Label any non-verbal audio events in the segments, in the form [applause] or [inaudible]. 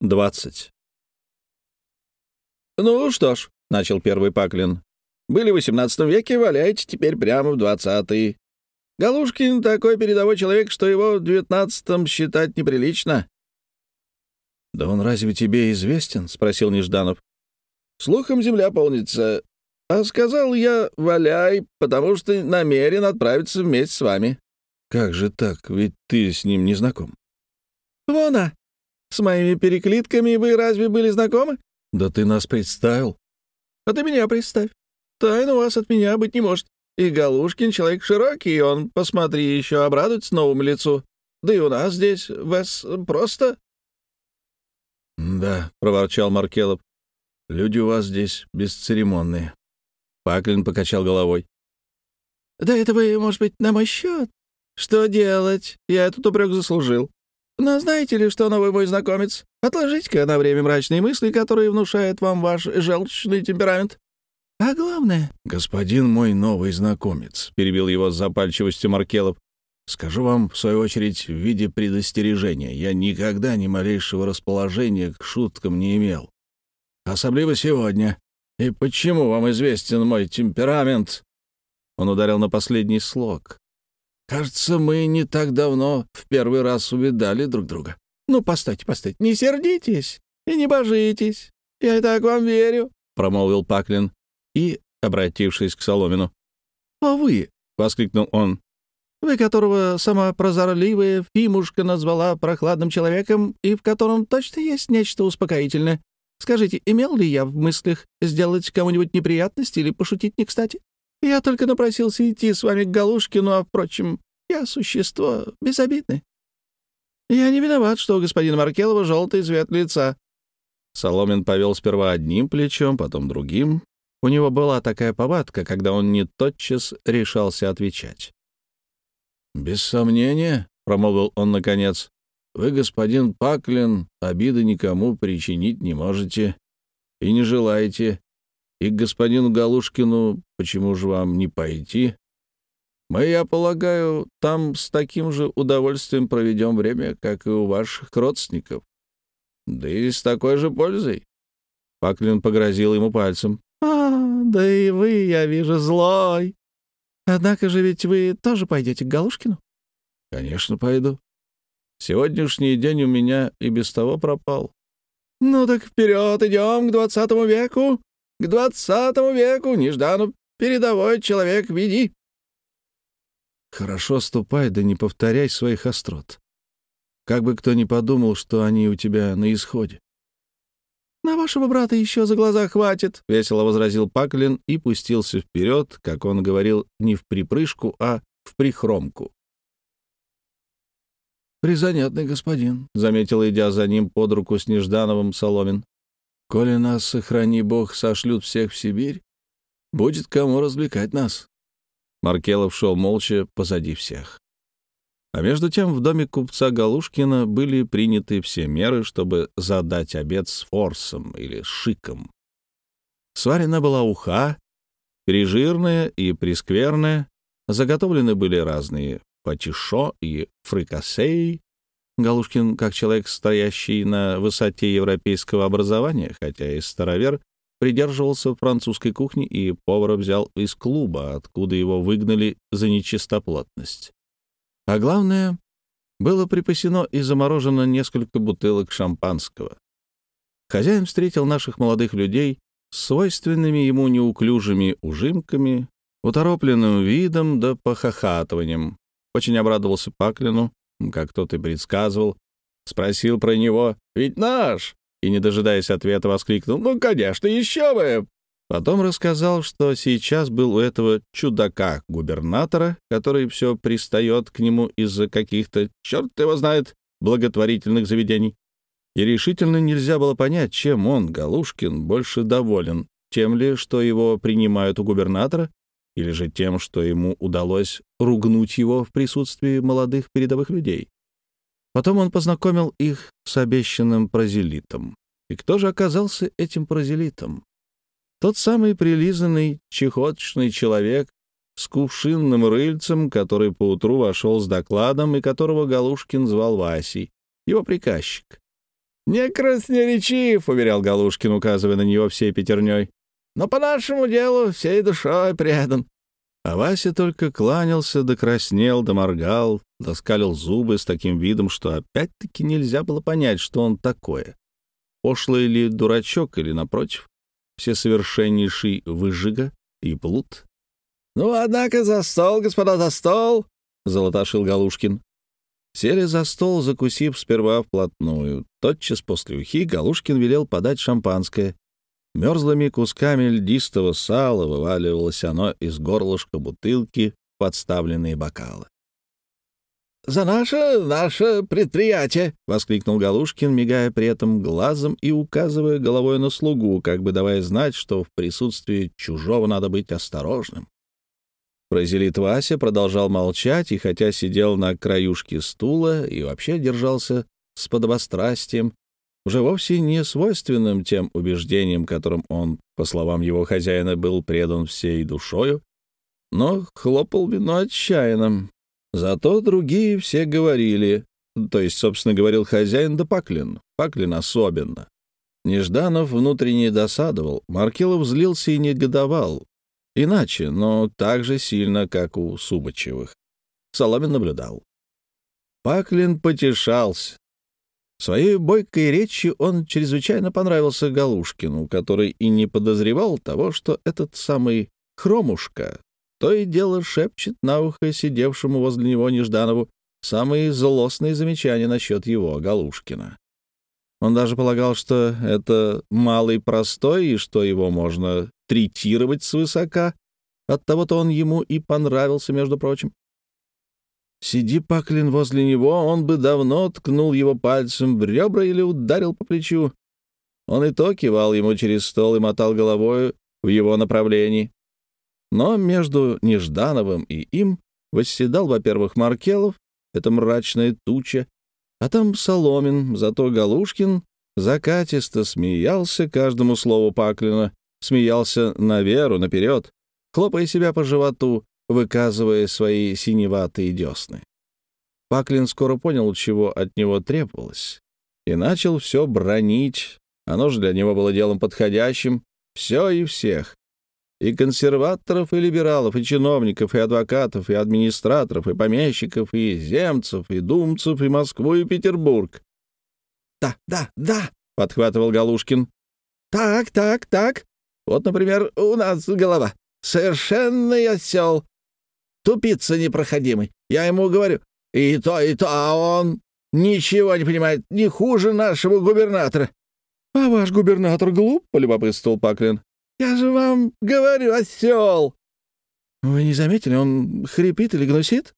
20. «Ну что ж», — начал первый Паклин, — «были в XVIII веке, валяйте теперь прямо в двадцатый. Галушкин такой передовой человек, что его в девятнадцатом считать неприлично». «Да он разве тебе известен?» — спросил Нежданов. «Слухом земля полнится. А сказал я, валяй, потому что намерен отправиться вместе с вами». «Как же так? Ведь ты с ним не знаком». «Вон, а! С моими переклитками вы разве были знакомы?» «Да ты нас представил». «А ты меня представь. Тайна у вас от меня быть не может. И Галушкин человек широкий, он, посмотри, еще обрадуется новому лицу. Да и у нас здесь, вас просто...» «Да», — проворчал Маркелов, — «люди у вас здесь бесцеремонные». Паклин покачал головой. «Да это вы, может быть, на мой счет? Что делать? Я этот упрек заслужил. Но знаете ли, что новый мой знакомец? Отложите-ка на время мрачные мысли, которые внушает вам ваш желчный темперамент. А главное...» «Господин мой новый знакомец», — перебил его с запальчивостью Маркелов, «скажу вам, в свою очередь, в виде предостережения, я никогда ни малейшего расположения к шуткам не имел. Особливо сегодня. И почему вам известен мой темперамент?» Он ударил на последний слог. Кажется, мы не так давно в первый раз увидали друг друга. Ну, постойте, постойте, не сердитесь и не божитесь. Я и так вам верю, — промолвил Паклин и, обратившись к Соломину, «А вы!» — воскликнул он. «Вы, которого сама прозорливая Фимушка назвала прохладным человеком и в котором точно есть нечто успокоительное. Скажите, имел ли я в мыслях сделать кому-нибудь неприятность или пошутить не кстати?» Я только напросился идти с вами к Галушкину, а, впрочем, я существо безобидное. Я не виноват, что у господина Маркелова желтый цвет лица». Соломин повел сперва одним плечом, потом другим. У него была такая повадка, когда он не тотчас решался отвечать. «Без сомнения», — промолвил он наконец, — «вы, господин Паклин, обиды никому причинить не можете и не желаете. И к господину Галушкину почему же вам не пойти? Мы, я полагаю, там с таким же удовольствием проведем время, как и у ваших родственников. Да и с такой же пользой. Паклин погрозил ему пальцем. «А, да и вы, я вижу, злой. Однако же ведь вы тоже пойдете к Галушкину?» «Конечно, пойду. Сегодняшний день у меня и без того пропал». «Ну так вперед, идем к двадцатому веку!» К двадцатому веку, Нежданов, передовой человек, веди. Хорошо ступай, да не повторяй своих острот. Как бы кто ни подумал, что они у тебя на исходе. «На вашего брата еще за глаза хватит», — весело возразил Паклин и пустился вперед, как он говорил, не в припрыжку, а в прихромку. «Призанятный господин», — заметил, идя за ним под руку с Неждановым Соломин. Коли нас, сохрани бог, сошлют всех в Сибирь, будет кому развлекать нас». Маркелов шел молча позади всех. А между тем в доме купца Галушкина были приняты все меры, чтобы задать обед с форсом или шиком. Сварена была уха, пережирная и прескверная, заготовлены были разные патишо и фрикасеи, Галушкин, как человек, стоящий на высоте европейского образования, хотя и старовер, придерживался французской кухни и повара взял из клуба, откуда его выгнали за нечистоплотность. А главное, было припасено и заморожено несколько бутылок шампанского. Хозяин встретил наших молодых людей с свойственными ему неуклюжими ужимками, уторопленным видом да похохатыванием. Очень обрадовался Паклину, как тот и предсказывал, спросил про него «Ведь наш!» и, не дожидаясь ответа, воскликнул «Ну, конечно, еще бы!» Потом рассказал, что сейчас был у этого чудака-губернатора, который все пристает к нему из-за каких-то, черт его знает, благотворительных заведений. И решительно нельзя было понять, чем он, Галушкин, больше доволен, тем ли, что его принимают у губернатора, или же тем, что ему удалось ругнуть его в присутствии молодых передовых людей. Потом он познакомил их с обещанным прозелитом. И кто же оказался этим прозелитом? Тот самый прилизанный, чехоточный человек с кувшинным рыльцем, который поутру вошел с докладом и которого Галушкин звал Васей, его приказчик. «Не красноречив», — уверял Галушкин, указывая на него всей пятерней. «Но по нашему делу всей душой предан». А Вася только кланялся, докраснел, доморгал, доскалил зубы с таким видом, что опять-таки нельзя было понять, что он такое. Пошлый ли дурачок или, напротив, всесовершеннейший выжига и плут. «Ну, однако, за стол, господа, за стол!» — золотошил Галушкин. Сели за стол, закусив сперва вплотную. Тотчас после ухи Галушкин велел подать шампанское. Мерзлыми кусками льдистого сала вываливалось оно из горлышка бутылки подставленные бокалы. «За наше, наше предприятие!» — воскликнул Галушкин, мигая при этом глазом и указывая головой на слугу, как бы давая знать, что в присутствии чужого надо быть осторожным. Прозелит Вася продолжал молчать, и хотя сидел на краюшке стула и вообще держался с подобострастием, уже вовсе не свойственным тем убеждениям, которым он, по словам его хозяина, был предан всей душою, но хлопал вино отчаянно. Зато другие все говорили, то есть, собственно, говорил хозяин да Паклин, Паклин особенно. Нежданов внутренне досадовал, Маркелов злился и негодовал, Иначе, но так же сильно, как у Субачевых. Соломин наблюдал. Паклин потешался. Своей бойкой речью он чрезвычайно понравился Галушкину, который и не подозревал того, что этот самый Хромушка то и дело шепчет на ухо сидевшему возле него Нежданову самые злостные замечания насчет его, Галушкина. Он даже полагал, что это малый простой и что его можно третировать свысока. Оттого-то он ему и понравился, между прочим. Сиди Паклин возле него, он бы давно ткнул его пальцем в ребра или ударил по плечу. Он и то кивал ему через стол и мотал головой в его направлении. Но между Неждановым и им восседал, во-первых, Маркелов, это мрачная туча, а там Соломин, зато Галушкин закатисто смеялся каждому слову Паклина, смеялся на веру, наперед, хлопая себя по животу, выказывая свои синеватые десны. Паклин скоро понял, чего от него требовалось, и начал все бронить. Оно же для него было делом подходящим, все и всех. И консерваторов, и либералов, и чиновников, и адвокатов, и администраторов, и помещиков, и земцев, и думцев, и Москву, и Петербург. «Да, да, да», — подхватывал Галушкин. «Так, так, так. Вот, например, у нас голова. Совершенный осел. Тупица непроходимый. Я ему говорю, и то, и то, а он ничего не понимает, не хуже нашего губернатора». «А ваш губернатор глуп?» — полюбопытствовал Паклин. «Я же вам говорю, осел!» «Вы не заметили, он хрипит или гнусит?»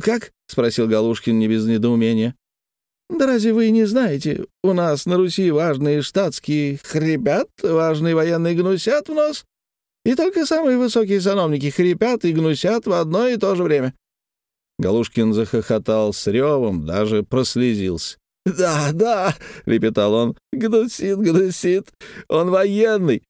«Как?» — спросил Галушкин не без недоумения. «Да разве вы не знаете, у нас на Руси важные штатские хрипят, важные военные гнусят в нос, и только самые высокие сановники хрипят и гнусят в одно и то же время». Галушкин захохотал с ревом, даже прослезился. «Да, да», — лепетал он, — «гнусит, гнусит, он военный,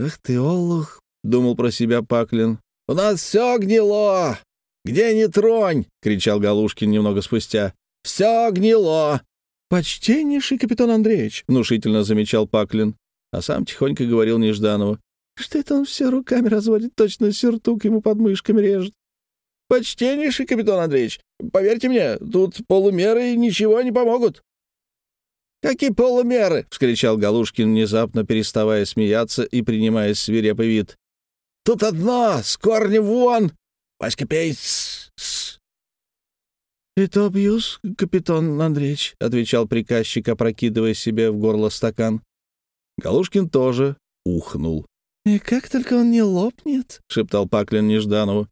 «Эх ты, олух!» — думал про себя Паклин. «У нас все гнило! Где не тронь!» — кричал Галушкин немного спустя. «Все гнило!» «Почтеннейший капитан Андреевич!» — внушительно замечал Паклин, а сам тихонько говорил Нежданову. «Что это он все руками разводит, точно сюртук ему под мышками режет?» «Почтеннейший капитан Андреевич, поверьте мне, тут полумеры ничего не помогут. «Какие полумеры!» — вскричал Галушкин, внезапно переставая смеяться и принимая свирепый вид. «Тут одно! С корня вон! Васька, пей! «И то бьюсь, капитан Андреевич», — отвечал приказчик, опрокидывая себе в горло стакан. Галушкин тоже ухнул. «И как только он не лопнет», — шептал Паклин Нежданову.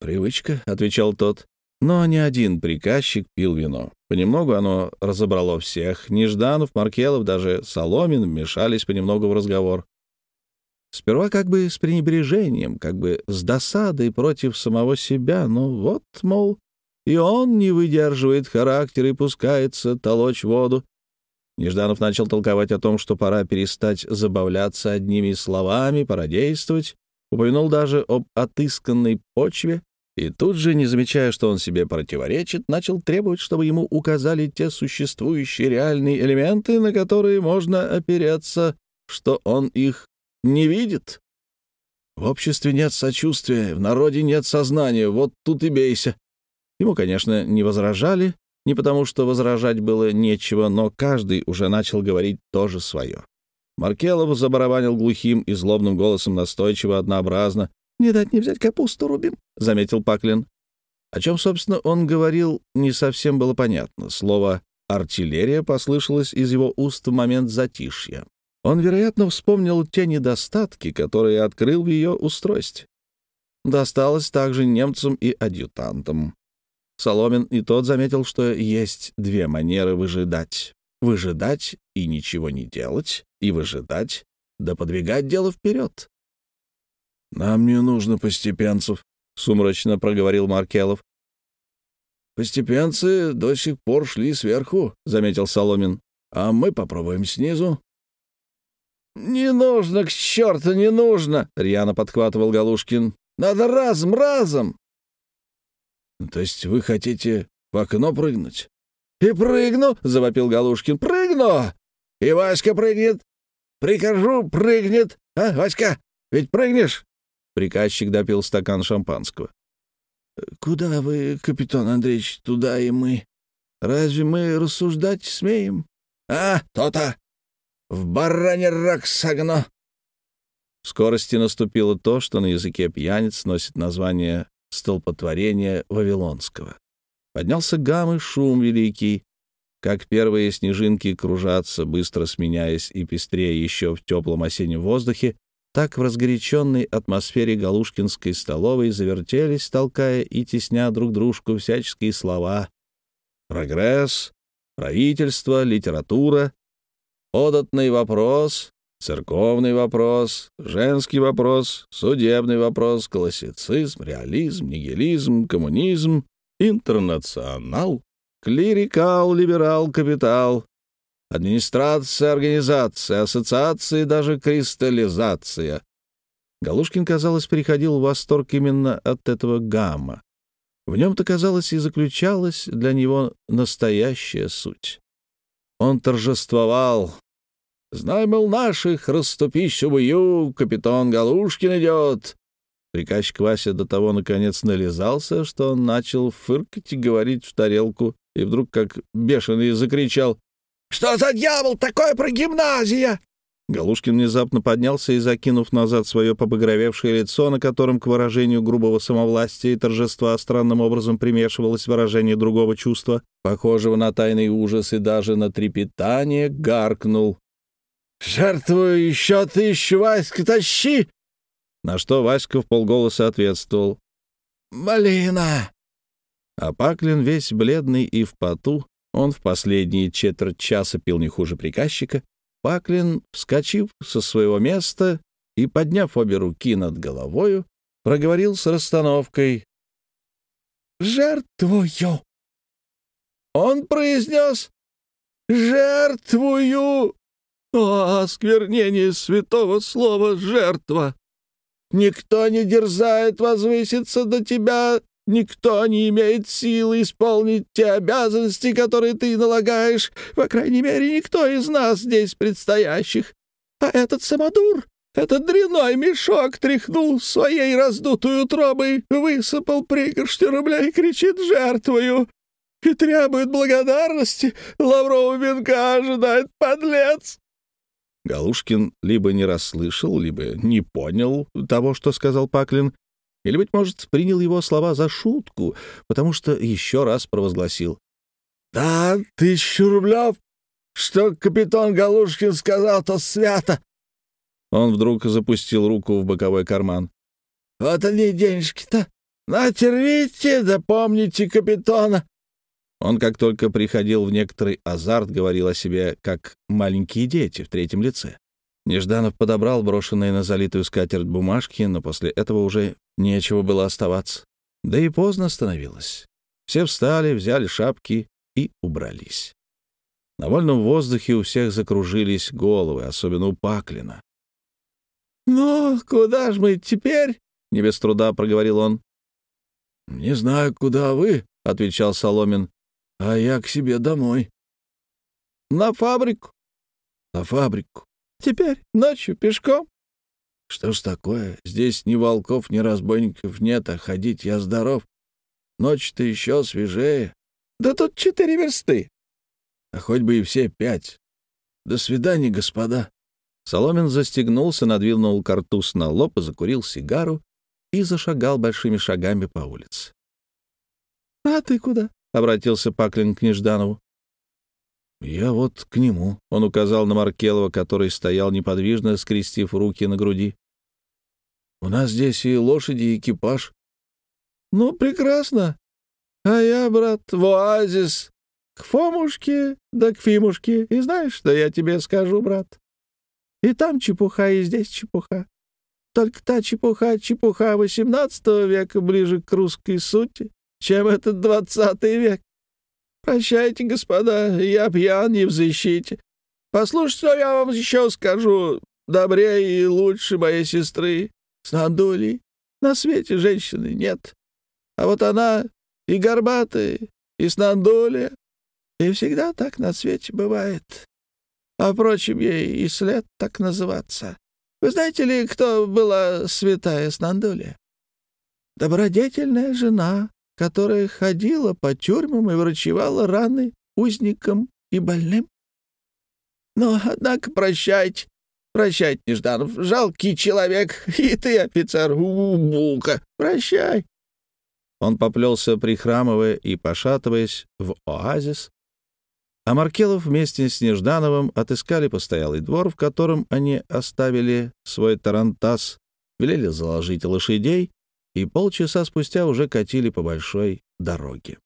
«Привычка», — отвечал тот. Но ни один приказчик пил вино. Понемногу оно разобрало всех. Нежданов, Маркелов, даже Соломин вмешались понемногу в разговор. Сперва как бы с пренебрежением, как бы с досадой против самого себя. Ну вот, мол, и он не выдерживает характер и пускается толочь воду. Нежданов начал толковать о том, что пора перестать забавляться одними словами, пора действовать. Упомянул даже об отысканной почве, И тут же, не замечая, что он себе противоречит, начал требовать, чтобы ему указали те существующие реальные элементы, на которые можно опереться, что он их не видит. В обществе нет сочувствия, в народе нет сознания, вот тут и бейся. Ему, конечно, не возражали, не потому что возражать было нечего, но каждый уже начал говорить тоже свое. Маркелов забарабанил глухим и злобным голосом настойчиво, однообразно. «Не дать не взять капусту рубим», — заметил Паклин. О чем, собственно, он говорил, не совсем было понятно. Слово «артиллерия» послышалось из его уст в момент затишья. Он, вероятно, вспомнил те недостатки, которые открыл в ее устройстве. Досталось также немцам и адъютантам. Соломин и тот заметил, что есть две манеры выжидать. Выжидать и ничего не делать, и выжидать, да подвигать дело вперед. «Нам не нужно постепенцев», — сумрачно проговорил Маркелов. «Постепенцы до сих пор шли сверху», — заметил Соломин. «А мы попробуем снизу». «Не нужно, к черту, не нужно!» — рьяно подхватывал Галушкин. «Надо разом, разом!» «То есть вы хотите в окно прыгнуть?» «И прыгну!» — завопил Галушкин. «Прыгну! И Васька прыгнет! Прикажу, прыгнет! А, Васька, ведь прыгнешь?» Приказчик допил стакан шампанского. «Куда вы, капитан Андреевич, туда и мы? Разве мы рассуждать смеем?» «А, то-то! В баране рак согно!» В скорости наступило то, что на языке пьяниц носит название «столпотворение Вавилонского». Поднялся гам и шум великий, как первые снежинки кружатся, быстро сменяясь и пестрее еще в теплом осеннем воздухе, так в разгоряченной атмосфере Галушкинской столовой завертелись, толкая и тесня друг дружку всяческие слова. Прогресс, правительство, литература, Податный вопрос, церковный вопрос, женский вопрос, судебный вопрос, классицизм, реализм, нигилизм, коммунизм, интернационал, клирикал, либерал, капитал, администрация, организация, ассоциации, даже кристаллизация. Галушкин, казалось, переходил в восторг именно от этого гамма. В нем-то, казалось, и заключалась для него настоящая суть. Он торжествовал, Знай, мол, наших, расступись убою, капитан Галушкин идет. Приказчик Вася до того, наконец, нализался, что он начал фыркать и говорить в тарелку, и вдруг, как бешеный, закричал «Что за дьявол такое про гимназия?» Галушкин внезапно поднялся и, закинув назад свое побагровевшее лицо, на котором к выражению грубого самовластия и торжества странным образом примешивалось выражение другого чувства, похожего на тайный ужас и даже на трепетание, гаркнул. «Жертвую еще тысячу, Васька, тащи!» На что Васька в полголоса ответствовал. «Малина!» А Паклин весь бледный и в поту, он в последние четверть часа пил не хуже приказчика, Паклин, вскочив со своего места и, подняв обе руки над головою, проговорил с расстановкой «Жертвую!» Он произнес «Жертвую!» О, осквернение святого слова «жертва»! Никто не дерзает возвыситься до тебя, никто не имеет силы исполнить те обязанности, которые ты налагаешь, по крайней мере, никто из нас здесь предстоящих. А этот самодур, этот дряной мешок тряхнул своей раздутой утробой, высыпал пригоршню рубля и кричит «жертвою!» и требует благодарности, лаврового венка ожидает подлец. Галушкин либо не расслышал, либо не понял того, что сказал Паклин, или, быть может, принял его слова за шутку, потому что еще раз провозгласил. «Да, тысячу рублев! Что капитан Галушкин сказал, то свято!» Он вдруг запустил руку в боковой карман. «Вот они денежки-то! Натервите, да помните капитана! Он, как только приходил в некоторый азарт, говорил о себе, как маленькие дети в третьем лице. Нежданов подобрал брошенные на залитую скатерть бумажки, но после этого уже нечего было оставаться. Да и поздно становилось. Все встали, взяли шапки и убрались. На вольном воздухе у всех закружились головы, особенно у Паклина. «Ну, куда ж мы теперь?» — не без труда проговорил он. «Не знаю, куда вы», — отвечал Соломин, — «а я к себе домой». «На фабрику». «На фабрику». «Теперь ночью пешком». «Что ж такое? Здесь ни волков, ни разбойников нет, а ходить я здоров. Ночь-то еще свежее». «Да тут четыре версты». «А хоть бы и все пять. До свидания, господа». Соломин застегнулся, надвинул картуз на лоб и закурил сигару и зашагал большими шагами по улице. «А ты куда?» — обратился Паклин к Нежданову. «Я вот к нему», — он указал на Маркелова, который стоял неподвижно, скрестив руки на груди. «У нас здесь и лошади, и экипаж». «Ну, прекрасно. А я, брат, в оазис, к Фомушке да к Фимушке. И знаешь, что я тебе скажу, брат? И там чепуха, и здесь чепуха. Только та чепуха, чепуха XVIII века ближе к русской сути, чем этот двадцатый век. Прощайте, господа, я пьян, не в защите. Послушайте, что я вам еще скажу. Добрее и лучше моей сестры, Снандули. На свете женщины нет. А вот она и горбатая, и Снандуля. И всегда так на свете бывает а, впрочем, ей и след так называться. Вы знаете ли, кто была святая Снандулия? Добродетельная жена, которая ходила по тюрьмам и врачевала раны узникам и больным. Но, однако, прощайте, прощайте, Нежданов, жалкий человек, [laughs] и ты, офицер, булка, прощай. Он поплелся, прихрамывая и пошатываясь, в оазис, а Маркелов вместе с Неждановым отыскали постоялый двор, в котором они оставили свой тарантас, велели заложить лошадей и полчаса спустя уже катили по большой дороге.